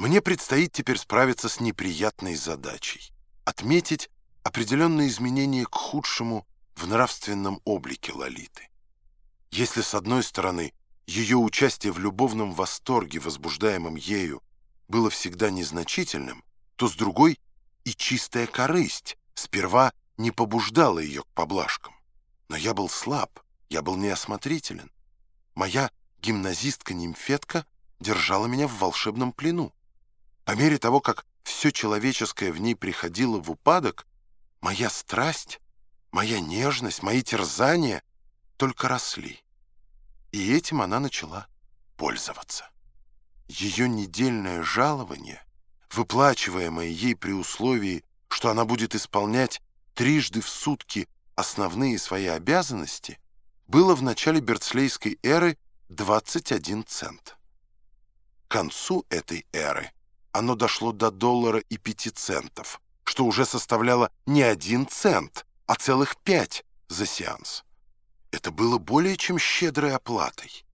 Мне предстоит теперь справиться с неприятной задачей — отметить определенные изменения к худшему в нравственном облике Лолиты. Если, с одной стороны, ее участие в любовном восторге, возбуждаемом ею, было всегда незначительным, то, с другой, и чистая корысть сперва не побуждала ее к поблажкам. Но я был слаб, я был неосмотрителен. Моя гимназистка-нимфетка держала меня в волшебном плену. По мере того, как все человеческое в ней приходило в упадок, моя страсть, моя нежность, мои терзания только росли. И этим она начала пользоваться. Ее недельное жалование, выплачиваемое ей при условии, что она будет исполнять трижды в сутки основные свои обязанности, было в начале Берцлейской эры 21 цент. К концу этой эры оно дошло до доллара и пяти центов, что уже составляло не один цент, а целых пять за сеанс. Это было более чем щедрой оплатой,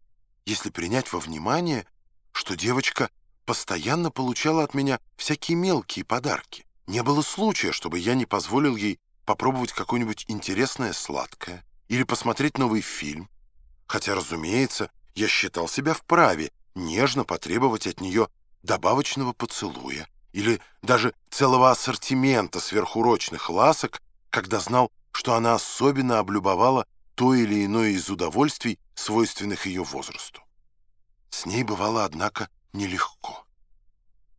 если принять во внимание, что девочка постоянно получала от меня всякие мелкие подарки. Не было случая, чтобы я не позволил ей попробовать какое-нибудь интересное сладкое или посмотреть новый фильм, хотя, разумеется, я считал себя вправе нежно потребовать от нее добавочного поцелуя или даже целого ассортимента сверхурочных ласок, когда знал, что она особенно облюбовала то или иное из удовольствий, свойственных ее возрасту. С ней бывало, однако, нелегко.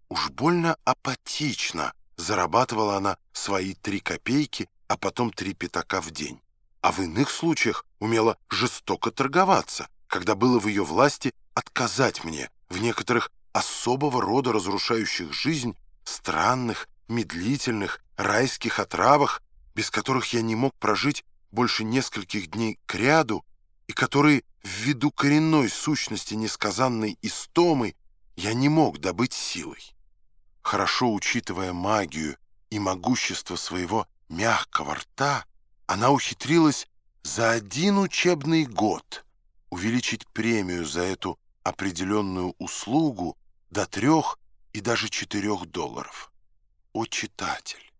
Уж больно апатично зарабатывала она свои три копейки, а потом три пятака в день. А в иных случаях умела жестоко торговаться, когда было в ее власти отказать мне в некоторых особого рода разрушающих жизнь, странных, медлительных, райских отравах, без которых я не мог прожить больше нескольких дней к ряду, и которые, ввиду коренной сущности несказанной истомы, я не мог добыть силой. Хорошо учитывая магию и могущество своего мягкого рта, она ухитрилась за один учебный год увеличить премию за эту определенную услугу до трех и даже четырех долларов. О, читатель,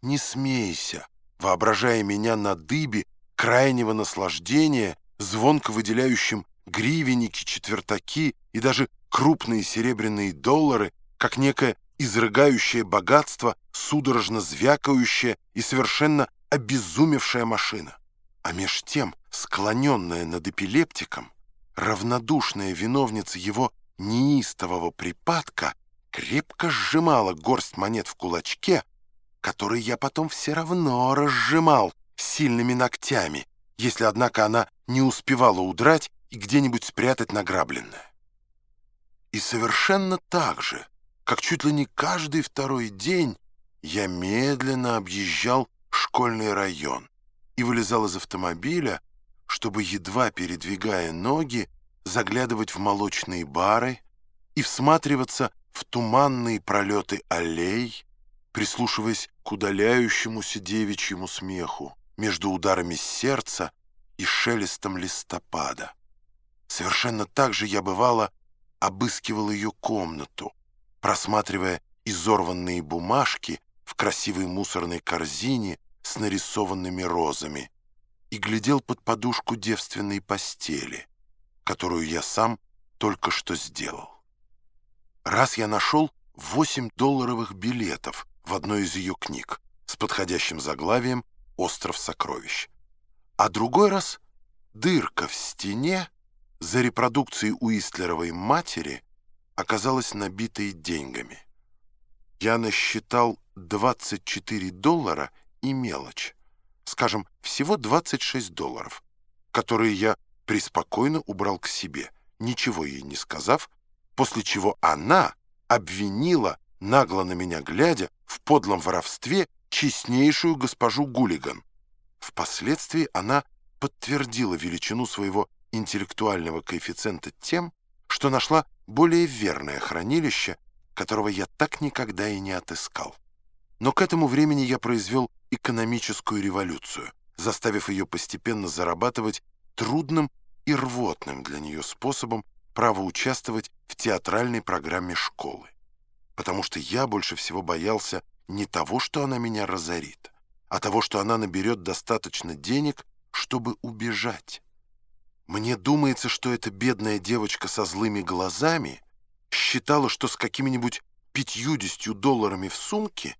не смейся, воображая меня на дыбе крайнего наслаждения, звонко выделяющим гривенники, четвертаки и даже крупные серебряные доллары, как некое изрыгающее богатство, судорожно звякающая и совершенно обезумевшая машина. А меж тем, склоненная над эпилептиком, равнодушная виновница его неистового припадка крепко сжимала горсть монет в кулачке, который я потом все равно разжимал сильными ногтями, если, однако, она не успевала удрать и где-нибудь спрятать награбленное. И совершенно так же, как чуть ли не каждый второй день, я медленно объезжал школьный район и вылезал из автомобиля, чтобы, едва передвигая ноги, заглядывать в молочные бары и всматриваться в туманные пролеты аллей, прислушиваясь к удаляющемуся девичьему смеху между ударами сердца и шелестом листопада. Совершенно так же я, бывало, обыскивал ее комнату, просматривая изорванные бумажки в красивой мусорной корзине с нарисованными розами и глядел под подушку девственной постели — которую я сам только что сделал. Раз я нашел 8 долларовых билетов в одной из ее книг с подходящим заглавием «Остров сокровищ», а другой раз дырка в стене за репродукцией Уистлеровой матери оказалась набитой деньгами. Я насчитал 24 доллара и мелочь, скажем, всего 26 долларов, которые я преспокойно убрал к себе, ничего ей не сказав, после чего она обвинила, нагло на меня глядя, в подлом воровстве честнейшую госпожу Гулиган. Впоследствии она подтвердила величину своего интеллектуального коэффициента тем, что нашла более верное хранилище, которого я так никогда и не отыскал. Но к этому времени я произвел экономическую революцию, заставив ее постепенно зарабатывать трудным и рвотным для нее способом право участвовать в театральной программе школы. потому что я больше всего боялся не того, что она меня разорит, а того, что она наберет достаточно денег, чтобы убежать. Мне думается, что эта бедная девочка со злыми глазами считала, что с какими-нибудь пятьюдесятью долларами в сумке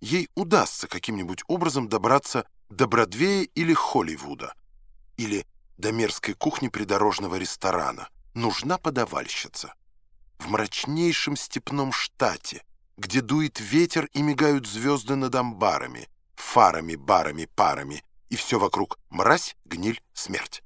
ей удастся каким-нибудь образом добраться до Бродвея или Холливуда, или до мерзкой кухни придорожного ресторана. Нужна подавальщица. В мрачнейшем степном штате, где дует ветер и мигают звезды над амбарами, фарами, барами, парами, и все вокруг мразь, гниль, смерть.